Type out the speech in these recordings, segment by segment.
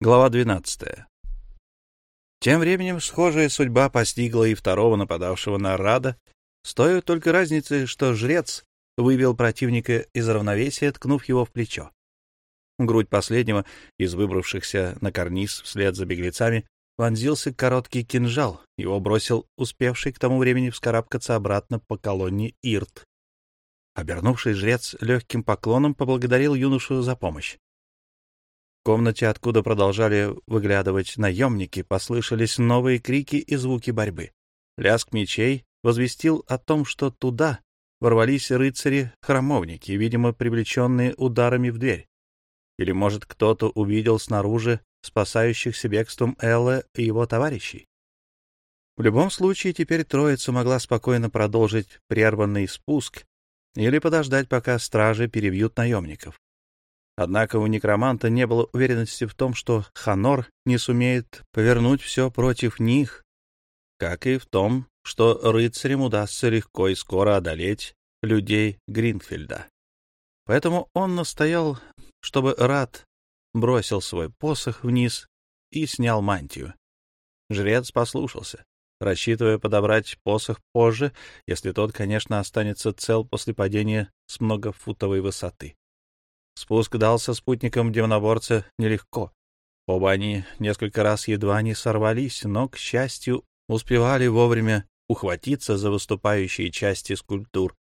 Глава 12. Тем временем схожая судьба постигла и второго нападавшего на Рада, стоит только разницы, что жрец вывел противника из равновесия, ткнув его в плечо. грудь последнего, из выбравшихся на карниз вслед за беглецами, вонзился короткий кинжал, его бросил успевший к тому времени вскарабкаться обратно по колонне Ирт. Обернувший жрец легким поклоном поблагодарил юношу за помощь комнате, откуда продолжали выглядывать наемники, послышались новые крики и звуки борьбы. Лязг мечей возвестил о том, что туда ворвались рыцари-храмовники, видимо, привлеченные ударами в дверь. Или, может, кто-то увидел снаружи спасающихся бегством Элла и его товарищей. В любом случае, теперь троица могла спокойно продолжить прерванный спуск или подождать, пока стражи перебьют наемников. Однако у некроманта не было уверенности в том, что Ханор не сумеет повернуть все против них, как и в том, что рыцарям удастся легко и скоро одолеть людей Гринфельда. Поэтому он настоял, чтобы Рат бросил свой посох вниз и снял мантию. Жрец послушался, рассчитывая подобрать посох позже, если тот, конечно, останется цел после падения с многофутовой высоты. Спуск дался спутникам демоноборца нелегко. Оба они несколько раз едва не сорвались, но, к счастью, успевали вовремя ухватиться за выступающие части скульптур.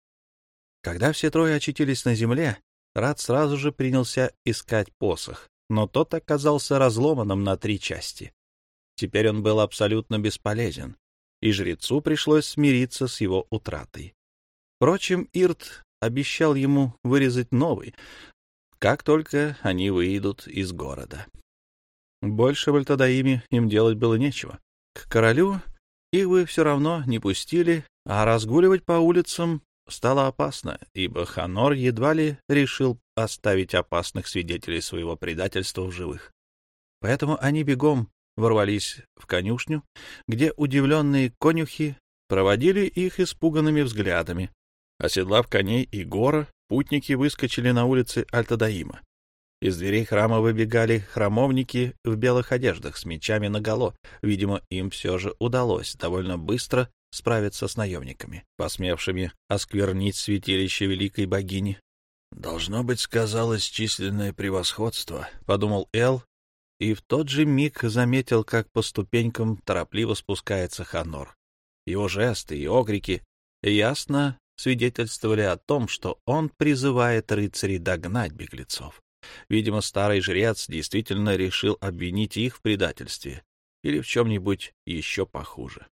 Когда все трое очутились на земле, Рад сразу же принялся искать посох, но тот оказался разломанным на три части. Теперь он был абсолютно бесполезен, и жрецу пришлось смириться с его утратой. Впрочем, Ирт обещал ему вырезать новый, как только они выйдут из города. Больше в им делать было нечего. К королю их бы все равно не пустили, а разгуливать по улицам стало опасно, ибо Ханор едва ли решил оставить опасных свидетелей своего предательства в живых. Поэтому они бегом ворвались в конюшню, где удивленные конюхи проводили их испуганными взглядами. Оседлав коней и гора, Путники выскочили на улицы Альтадаима. Из дверей храма выбегали храмовники в белых одеждах с мечами наголо. Видимо, им все же удалось довольно быстро справиться с наемниками, посмевшими осквернить святилище великой богини. «Должно быть, сказалось численное превосходство», — подумал Эл, и в тот же миг заметил, как по ступенькам торопливо спускается Ханор. Его жесты и окрики ясно свидетельствовали о том, что он призывает рыцарей догнать беглецов. Видимо, старый жрец действительно решил обвинить их в предательстве или в чем-нибудь еще похуже.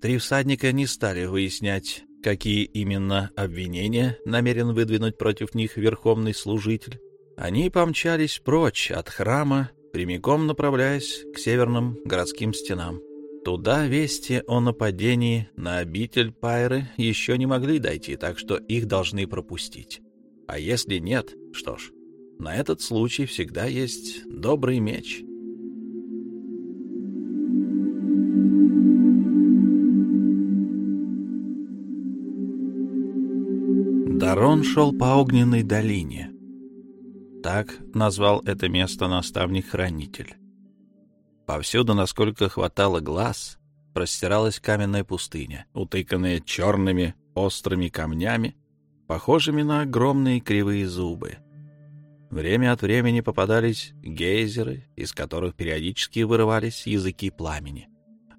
Три всадника не стали выяснять, какие именно обвинения намерен выдвинуть против них верховный служитель. Они помчались прочь от храма, прямиком направляясь к северным городским стенам. Туда вести о нападении на обитель Пайры еще не могли дойти, так что их должны пропустить. А если нет, что ж, на этот случай всегда есть добрый меч. Дарон шел по огненной долине. Так назвал это место наставник-хранитель. Повсюду, насколько хватало глаз, простиралась каменная пустыня, утыканная черными острыми камнями, похожими на огромные кривые зубы. Время от времени попадались гейзеры, из которых периодически вырывались языки пламени.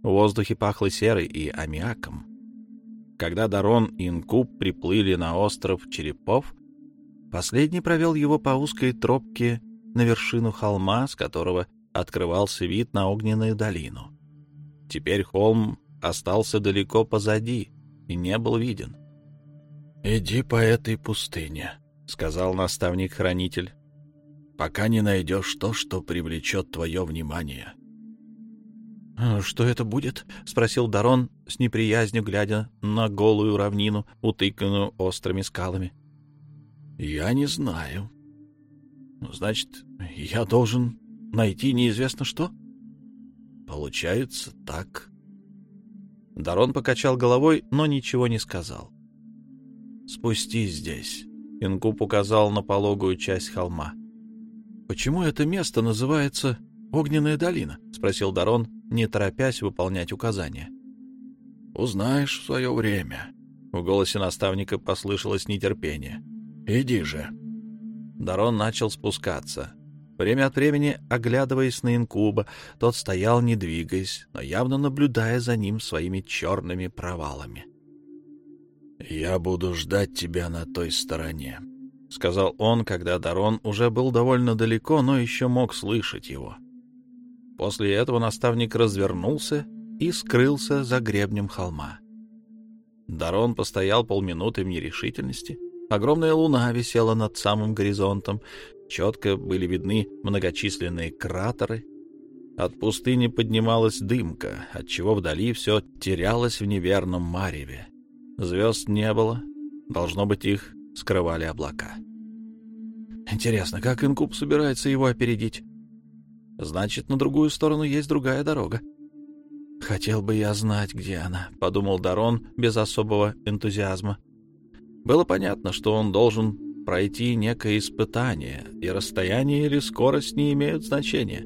В воздухе пахло серой и аммиаком. Когда Дарон и Инкуб приплыли на остров Черепов, последний провел его по узкой тропке на вершину холма, с которого открывался вид на огненную долину. Теперь холм остался далеко позади и не был виден. «Иди по этой пустыне», — сказал наставник-хранитель, «пока не найдешь то, что привлечет твое внимание». «А «Что это будет?» — спросил Дарон с неприязнью, глядя на голую равнину, утыканную острыми скалами. «Я не знаю». «Значит, я должен найти неизвестно что? Получается так. Дарон покачал головой, но ничего не сказал. Спустись здесь. Инкуб указал на пологую часть холма. почему это место называется Огненная долина? — спросил Дарон, не торопясь выполнять указания. — Узнаешь в свое время. В голосе наставника послышалось нетерпение. — Иди же. Дарон начал спускаться. Время от времени, оглядываясь на инкуба, тот стоял, не двигаясь, но явно наблюдая за ним своими черными провалами. «Я буду ждать тебя на той стороне», — сказал он, когда Дарон уже был довольно далеко, но еще мог слышать его. После этого наставник развернулся и скрылся за гребнем холма. Дарон постоял полминуты в нерешительности. Огромная луна висела над самым горизонтом. Четко были видны многочисленные кратеры. От пустыни поднималась дымка, отчего вдали все терялось в неверном мареве. Звезд не было. Должно быть, их скрывали облака. Интересно, как Инкуб собирается его опередить? Значит, на другую сторону есть другая дорога. Хотел бы я знать, где она, подумал Дарон без особого энтузиазма. Было понятно, что он должен пройти некое испытание, и расстояние или скорость не имеют значения.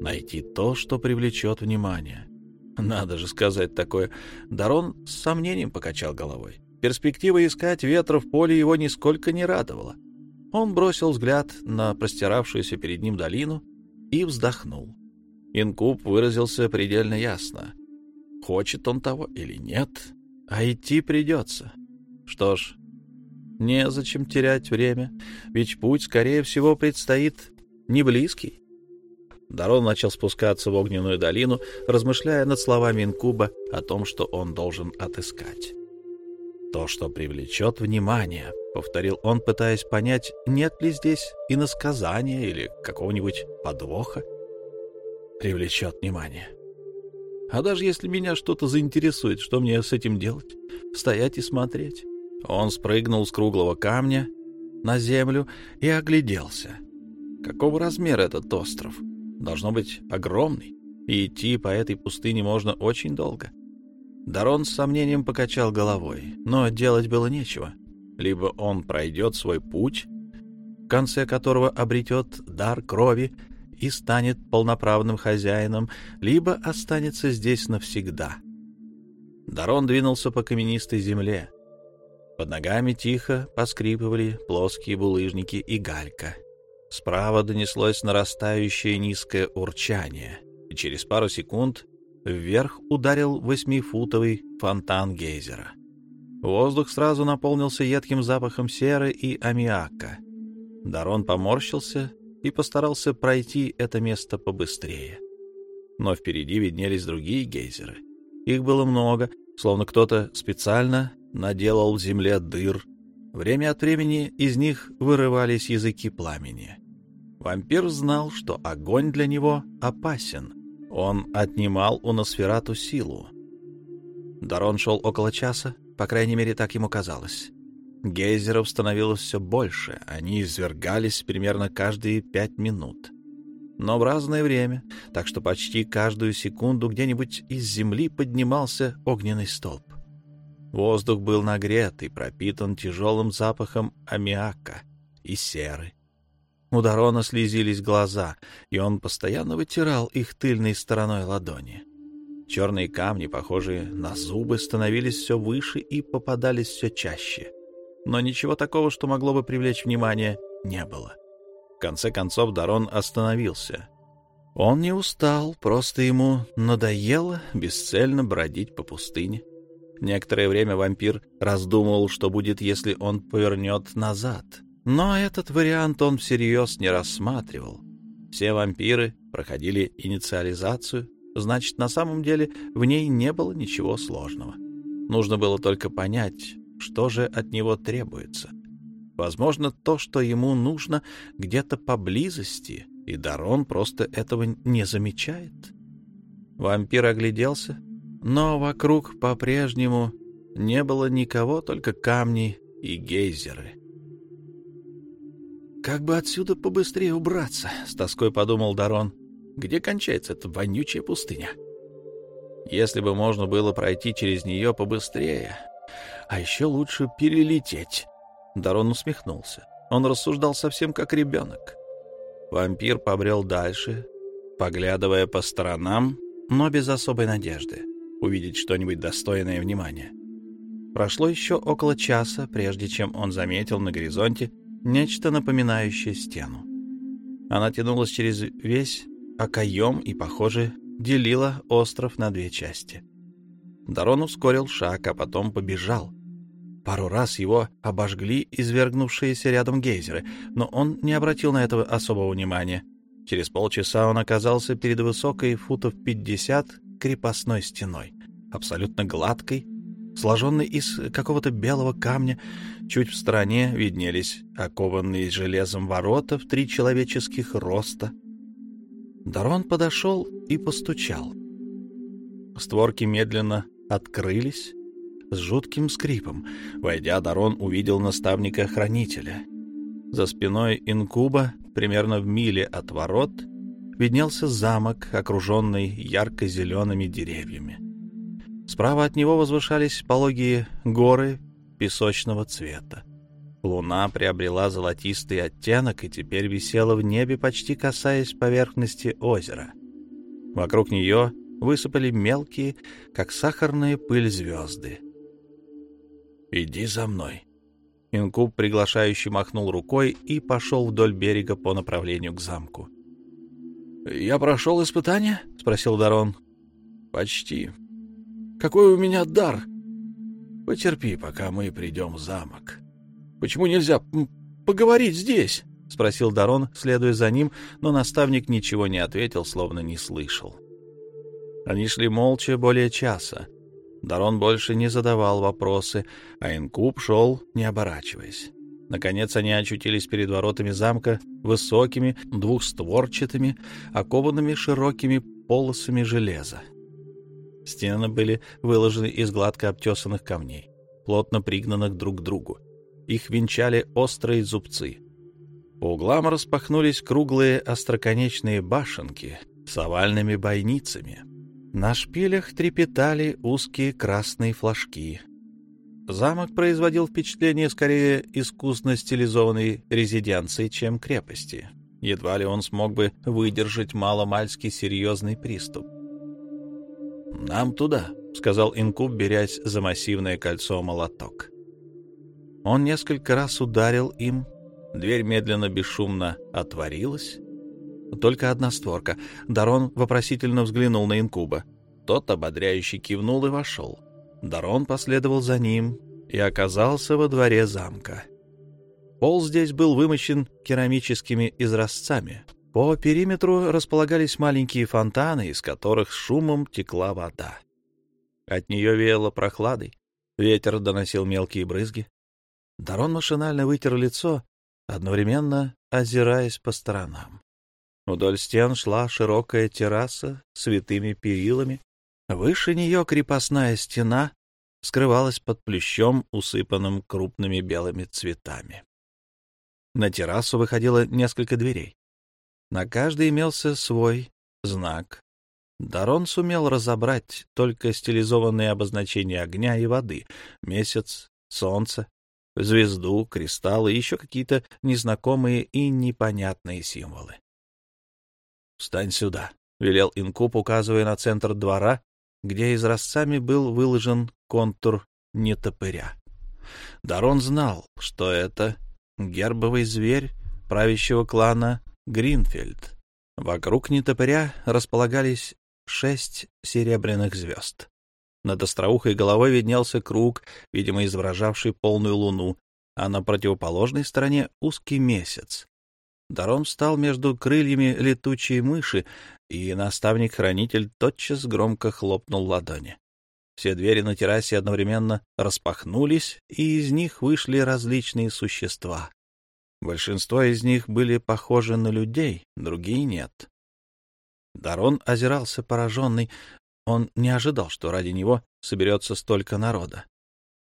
Найти то, что привлечет внимание. Надо же сказать такое. Дарон с сомнением покачал головой. Перспектива искать ветра в поле его нисколько не радовала. Он бросил взгляд на простиравшуюся перед ним долину и вздохнул. Инкуб выразился предельно ясно. Хочет он того или нет, а идти придется. Что ж, незачем терять время, ведь путь, скорее всего, предстоит не близкий. Дарон начал спускаться в огненную долину, размышляя над словами Инкуба о том, что он должен отыскать. «То, что привлечет внимание», — повторил он, пытаясь понять, нет ли здесь иносказания или какого-нибудь подвоха. «Привлечет внимание». А даже если меня что-то заинтересует, что мне с этим делать? Стоять и смотреть? Он спрыгнул с круглого камня на землю и огляделся. Какого размера этот остров? Должно быть огромный, и идти по этой пустыне можно очень долго. Дарон с сомнением покачал головой, но делать было нечего. Либо он пройдет свой путь, в конце которого обретет дар крови и станет полноправным хозяином, либо останется здесь навсегда. Дарон двинулся по каменистой земле. Под ногами тихо поскрипывали плоские булыжники и галька. Справа донеслось нарастающее низкое урчание, и через пару секунд вверх ударил восьмифутовый фонтан гейзера. Воздух сразу наполнился едким запахом серы и аммиака. Дарон поморщился и постарался пройти это место побыстрее. Но впереди виднелись другие гейзеры. Их было много, словно кто-то специально наделал в земле дыр. Время от времени из них вырывались языки пламени. Вампир знал, что огонь для него опасен. Он отнимал у Носферату силу. Дарон шел около часа, по крайней мере, так ему казалось. Гейзеров становилось все больше, они извергались примерно каждые пять минут. Но в разное время, так что почти каждую секунду где-нибудь из земли поднимался огненный столб. Воздух был нагрет и пропитан тяжелым запахом аммиака и серы. У Дарона слезились глаза, и он постоянно вытирал их тыльной стороной ладони. Черные камни, похожие на зубы, становились все выше и попадались все чаще. Но ничего такого, что могло бы привлечь внимание, не было. В конце концов Дарон остановился. Он не устал, просто ему надоело бесцельно бродить по пустыне. Некоторое время вампир раздумывал, что будет, если он повернет назад. Но этот вариант он всерьез не рассматривал. Все вампиры проходили инициализацию, Значит, на самом деле в ней не было ничего сложного. Нужно было только понять, что же от него требуется. Возможно, то, что ему нужно, где-то поблизости, и Дарон просто этого не замечает. Вампир огляделся, но вокруг по-прежнему не было никого, только камни и гейзеры. «Как бы отсюда побыстрее убраться?» — с тоской подумал Дарон. Где кончается эта вонючая пустыня? Если бы можно было пройти через нее побыстрее, а еще лучше перелететь. Дарон усмехнулся. Он рассуждал совсем как ребенок. Вампир побрел дальше, поглядывая по сторонам, но без особой надежды увидеть что-нибудь достойное внимания. Прошло еще около часа, прежде чем он заметил на горизонте нечто напоминающее стену. Она тянулась через весь окоем и, похоже, делила остров на две части. Дарон ускорил шаг, а потом побежал. Пару раз его обожгли извергнувшиеся рядом гейзеры, но он не обратил на это особого внимания. Через полчаса он оказался перед высокой футов 50 крепостной стеной, абсолютно гладкой, сложенной из какого-то белого камня. Чуть в стороне виднелись окованные железом ворота в три человеческих роста. Дарон подошел и постучал. Створки медленно открылись с жутким скрипом. Войдя, Дарон увидел наставника-хранителя. За спиной инкуба, примерно в миле от ворот, виднелся замок, окруженный ярко-зелеными деревьями. Справа от него возвышались пологие горы песочного цвета. Луна приобрела золотистый оттенок и теперь висела в небе, почти касаясь поверхности озера. Вокруг нее высыпали мелкие, как сахарная пыль, звезды. «Иди за мной». Инкуб, приглашающий, махнул рукой и пошел вдоль берега по направлению к замку. «Я прошел испытание?» — спросил Дарон. «Почти. Какой у меня дар?» «Потерпи, пока мы придем в замок. Почему нельзя поговорить здесь?» — спросил Дарон, следуя за ним, но наставник ничего не ответил, словно не слышал. Они шли молча более часа. Дарон больше не задавал вопросы, а Инкуб шел, не оборачиваясь. Наконец они очутились перед воротами замка, высокими, двухстворчатыми, окованными широкими полосами железа. Стены были выложены из гладко обтесанных камней, плотно пригнанных друг к другу. Их венчали острые зубцы. По углам распахнулись круглые остроконечные башенки с овальными бойницами. На шпилях трепетали узкие красные флажки, Замок производил впечатление скорее искусно стилизованной резиденции, чем крепости. Едва ли он смог бы выдержать маломальски серьезный приступ. «Нам туда», — сказал Инкуб, берясь за массивное кольцо молоток. Он несколько раз ударил им, дверь медленно, бесшумно отворилась. Только одна створка. Дарон вопросительно взглянул на Инкуба. Тот ободряюще кивнул и вошел. Дарон последовал за ним и оказался во дворе замка. Пол здесь был вымощен керамическими изразцами. По периметру располагались маленькие фонтаны, из которых шумом текла вода. От нее веяло прохладой, ветер доносил мелкие брызги. Дарон машинально вытер лицо, одновременно озираясь по сторонам. Вдоль стен шла широкая терраса с витыми перилами, Выше нее крепостная стена скрывалась под плющом, усыпанным крупными белыми цветами. На террасу выходило несколько дверей. На каждой имелся свой знак. Дарон сумел разобрать только стилизованные обозначения огня и воды, месяц, солнце, звезду, кристаллы и еще какие-то незнакомые и непонятные символы. «Встань сюда», — велел Инкуб, указывая на центр двора, где изразцами был выложен контур нетопыря. Дарон знал, что это гербовый зверь правящего клана Гринфельд. Вокруг нетопыря располагались шесть серебряных звезд. Над остроухой головой виднелся круг, видимо, изображавший полную луну, а на противоположной стороне узкий месяц. Дарон встал между крыльями летучей мыши, и наставник-хранитель тотчас громко хлопнул ладони. Все двери на террасе одновременно распахнулись, и из них вышли различные существа. Большинство из них были похожи на людей, другие — нет. Дарон озирался пораженный. Он не ожидал, что ради него соберется столько народа.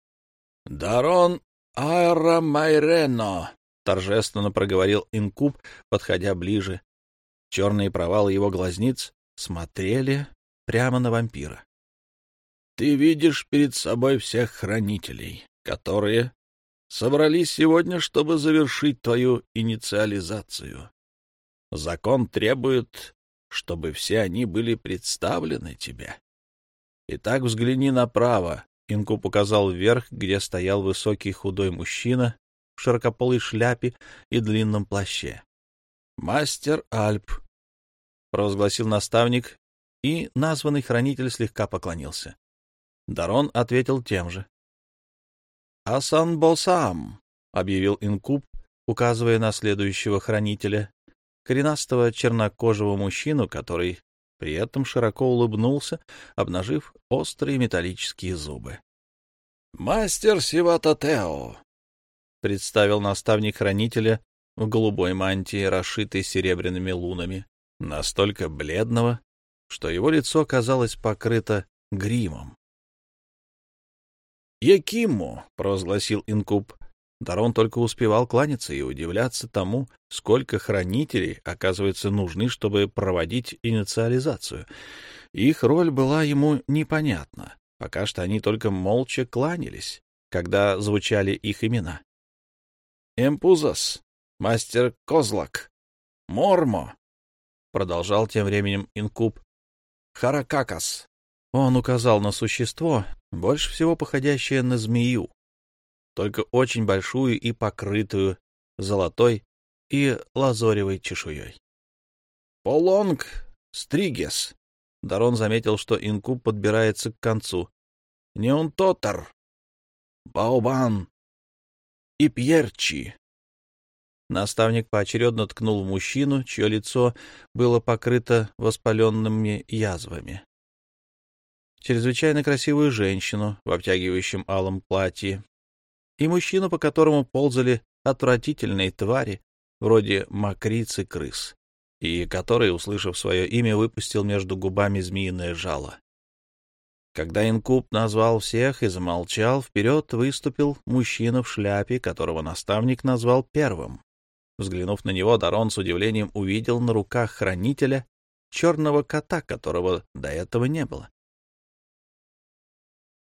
— Дарон Аэромайрено! — торжественно проговорил инкуб, подходя ближе. Черные провалы его глазниц смотрели прямо на вампира. — Ты видишь перед собой всех хранителей, которые собрались сегодня, чтобы завершить твою инициализацию. Закон требует, чтобы все они были представлены тебе. Итак, взгляни направо. Инкуб указал вверх, где стоял высокий худой мужчина в широкополой шляпе и длинном плаще. «Мастер Альп», — провозгласил наставник, и названный хранитель слегка поклонился. Дарон ответил тем же. «Асан Босам», — объявил Инкуб, указывая на следующего хранителя, коренастого чернокожего мужчину, который при этом широко улыбнулся, обнажив острые металлические зубы. «Мастер Сивататео», — представил наставник хранителя в голубой мантии, расшитой серебряными лунами, настолько бледного, что его лицо казалось покрыто гримом. «Якиму», — провозгласил Инкуб, Дарон только успевал кланяться и удивляться тому, сколько хранителей, оказывается, нужны, чтобы проводить инициализацию. Их роль была ему непонятна. Пока что они только молча кланялись, когда звучали их имена. «Эмпузас», «Мастер Козлак», «Мормо», — продолжал тем временем Инкуб, «Харакакас». Он указал на существо, больше всего походящее на змею, только очень большую и покрытую золотой и лазоревой чешуей. «Полонг Стригес!» Дарон заметил, что инкуб подбирается к концу. «Неонтотар! Баобан! И Пьерчи!» Наставник поочередно ткнул в мужчину, чье лицо было покрыто воспаленными язвами. Чрезвычайно красивую женщину в обтягивающем алом платье и мужчину, по которому ползали отвратительные твари, вроде мокриц и крыс, и который, услышав свое имя, выпустил между губами змеиное жало. Когда инкуб назвал всех и замолчал, вперед выступил мужчина в шляпе, которого наставник назвал первым. Взглянув на него, Дарон с удивлением увидел на руках хранителя черного кота, которого до этого не было.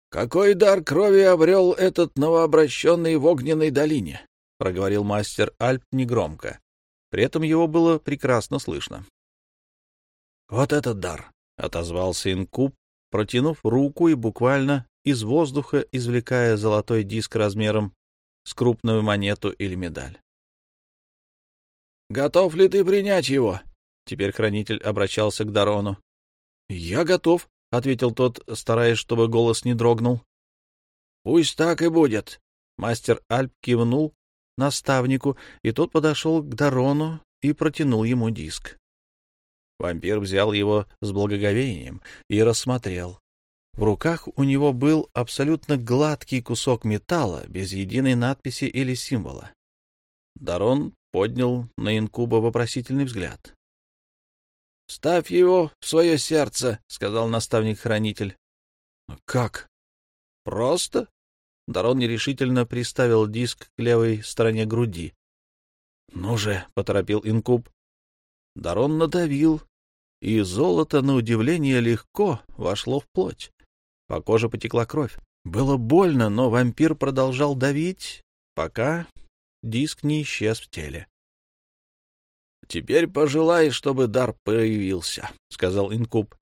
«Какой дар крови обрел этот новообращенный в огненной долине?» — проговорил мастер Альп негромко. При этом его было прекрасно слышно. «Вот этот дар!» — отозвался инкуб, протянув руку и буквально из воздуха извлекая золотой диск размером с крупную монету или медаль. «Готов ли ты принять его?» Теперь хранитель обращался к Дарону. «Я готов», — ответил тот, стараясь, чтобы голос не дрогнул. — Пусть так и будет. Мастер Альп кивнул наставнику, и тот подошел к Дарону и протянул ему диск. Вампир взял его с благоговением и рассмотрел. В руках у него был абсолютно гладкий кусок металла, без единой надписи или символа. Дарон поднял на инкуба вопросительный взгляд. — Ставь его в свое сердце, — сказал наставник-хранитель. — Как? — Просто. Дарон нерешительно приставил диск к левой стороне груди. — Ну же, — поторопил инкуб. Дарон надавил, и золото, на удивление, легко вошло в плоть. По коже потекла кровь. Было больно, но вампир продолжал давить, пока диск не исчез в теле. «Теперь пожелай, чтобы дар появился», — сказал Инкуб.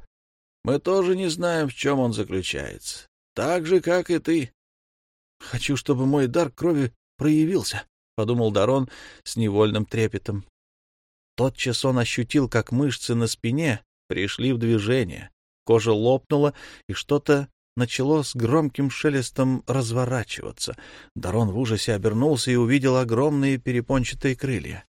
«Мы тоже не знаем, в чем он заключается. Так же, как и ты». «Хочу, чтобы мой дар крови проявился», — подумал Дарон с невольным трепетом. Тотчас он ощутил, как мышцы на спине пришли в движение. Кожа лопнула, и что-то начало с громким шелестом разворачиваться. Дарон в ужасе обернулся и увидел огромные перепончатые крылья.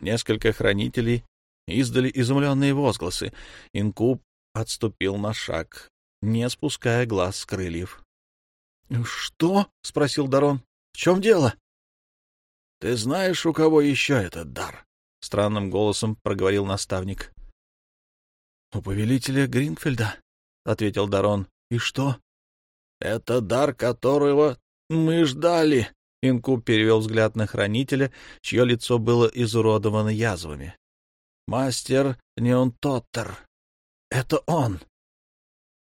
Несколько хранителей издали изумленные возгласы. Инкуб отступил на шаг, не спуская глаз с крыльев. — Что? — спросил Дарон. — В чем дело? — Ты знаешь, у кого еще этот дар? — странным голосом проговорил наставник. — У повелителя Гринфельда, — ответил Дарон. — И что? — Это дар, которого мы ждали, Инкуб перевел взгляд на хранителя, чье лицо было изуродовано язвами. «Мастер Неонтоттер. Это он!»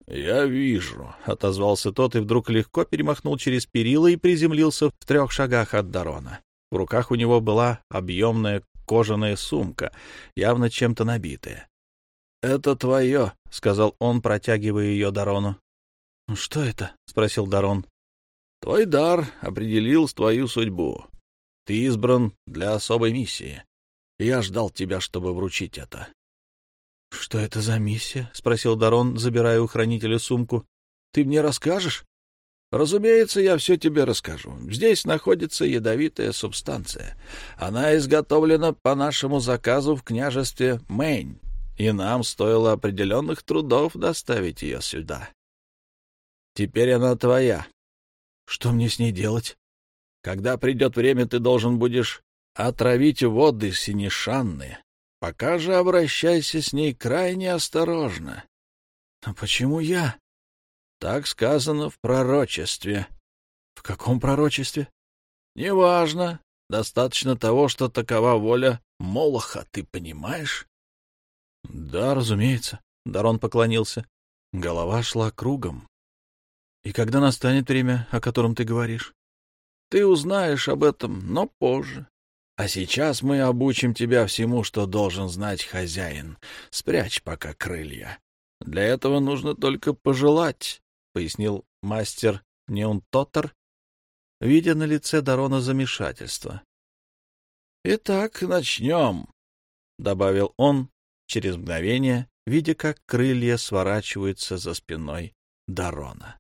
«Я вижу», — отозвался тот и вдруг легко перемахнул через перила и приземлился в трех шагах от Дарона. В руках у него была объемная кожаная сумка, явно чем-то набитая. — Это твое, — сказал он, протягивая ее Дарону. — Что это? — спросил Дарон. — Твой дар определил твою судьбу. Ты избран для особой миссии. Я ждал тебя, чтобы вручить это. — Что это за миссия? — спросил Дарон, забирая у хранителя сумку. — Ты мне расскажешь? — Разумеется, я все тебе расскажу. Здесь находится ядовитая субстанция. Она изготовлена по нашему заказу в княжестве Мэйнь, и нам стоило определенных трудов доставить ее сюда. Теперь она твоя. Что мне с ней делать? Когда придет время, ты должен будешь отравить воды Синишанны. Пока же обращайся с ней крайне осторожно. — А почему я? — Так сказано в пророчестве. — В каком пророчестве? — Неважно. Достаточно того, что такова воля Молоха, ты понимаешь? — Да, разумеется. Дарон поклонился. Голова шла кругом. — И когда настанет время, о котором ты говоришь? — Ты узнаешь об этом, но позже. А сейчас мы обучим тебя всему, что должен знать хозяин. Спрячь пока крылья. Для этого нужно только пожелать, — пояснил мастер Неунтотер, видя на лице Дарона замешательство. — Итак, начнем, — добавил он через мгновение, видя, как крылья сворачиваются за спиной Дарона.